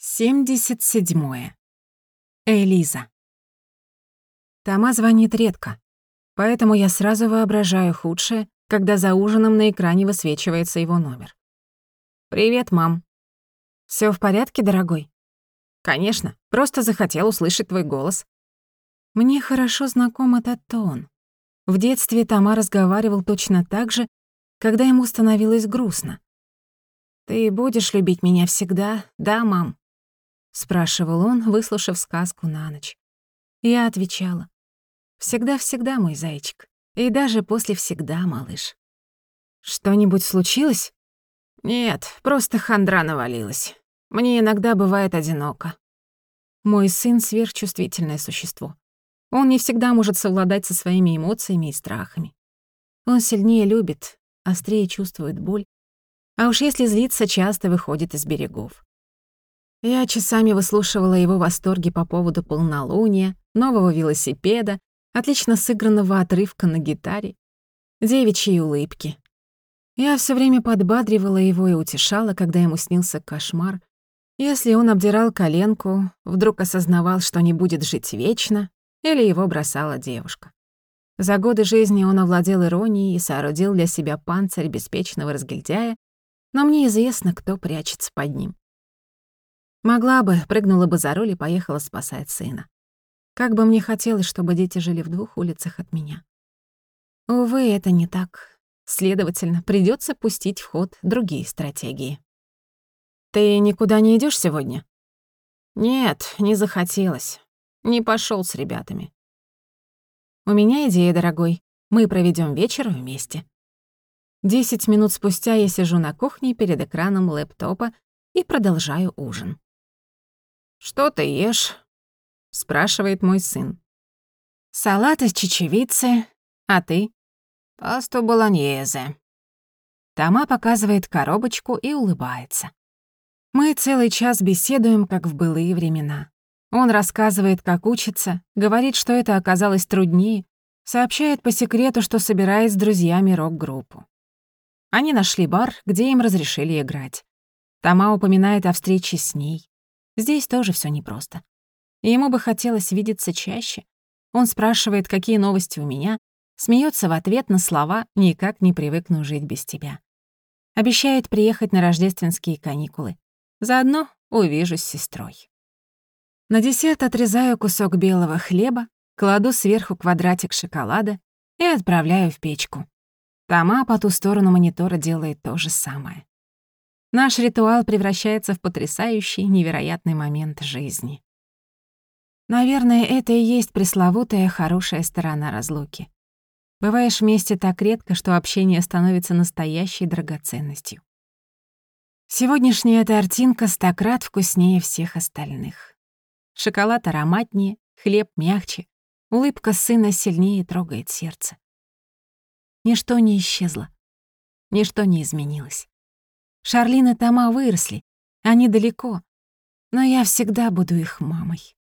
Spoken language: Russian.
77. Элиза. Тома звонит редко, поэтому я сразу воображаю худшее, когда за ужином на экране высвечивается его номер. «Привет, мам». Всё в порядке, дорогой?» «Конечно, просто захотел услышать твой голос». Мне хорошо знаком этот тон. В детстве Тома разговаривал точно так же, когда ему становилось грустно. «Ты будешь любить меня всегда, да, мам?» Спрашивал он, выслушав сказку на ночь. Я отвечала: "Всегда-всегда, мой зайчик, и даже после всегда, малыш". Что-нибудь случилось? Нет, просто хандра навалилась. Мне иногда бывает одиноко. Мой сын сверхчувствительное существо. Он не всегда может совладать со своими эмоциями и страхами. Он сильнее любит, острее чувствует боль, а уж если злится, часто выходит из берегов. Я часами выслушивала его восторги по поводу полнолуния, нового велосипеда, отлично сыгранного отрывка на гитаре, девичьи улыбки. Я все время подбадривала его и утешала, когда ему снился кошмар. Если он обдирал коленку, вдруг осознавал, что не будет жить вечно, или его бросала девушка. За годы жизни он овладел иронией и соорудил для себя панцирь беспечного разгильдяя, но мне известно, кто прячется под ним. Могла бы, прыгнула бы за руль и поехала спасать сына. Как бы мне хотелось, чтобы дети жили в двух улицах от меня. Увы, это не так. Следовательно, придется пустить в ход другие стратегии. «Ты никуда не идешь сегодня?» «Нет, не захотелось. Не пошел с ребятами». «У меня идея, дорогой. Мы проведем вечер вместе». Десять минут спустя я сижу на кухне перед экраном лэптопа и продолжаю ужин. «Что ты ешь?» — спрашивает мой сын. «Салат из чечевицы. А ты?» «Пасту болоньезе». Тома показывает коробочку и улыбается. Мы целый час беседуем, как в былые времена. Он рассказывает, как учится, говорит, что это оказалось труднее, сообщает по секрету, что собирает с друзьями рок-группу. Они нашли бар, где им разрешили играть. Тома упоминает о встрече с ней. Здесь тоже все непросто. Ему бы хотелось видеться чаще. Он спрашивает, какие новости у меня, смеется в ответ на слова «никак не привыкну жить без тебя». Обещает приехать на рождественские каникулы. Заодно увижусь с сестрой. На десерт отрезаю кусок белого хлеба, кладу сверху квадратик шоколада и отправляю в печку. Тома по ту сторону монитора делает то же самое. Наш ритуал превращается в потрясающий, невероятный момент жизни. Наверное, это и есть пресловутая хорошая сторона разлуки. Бываешь вместе так редко, что общение становится настоящей драгоценностью. Сегодняшняя тортинка стократ вкуснее всех остальных. Шоколад ароматнее, хлеб мягче, улыбка сына сильнее трогает сердце. Ничто не исчезло, ничто не изменилось. Шарлин и Тома выросли, они далеко, но я всегда буду их мамой.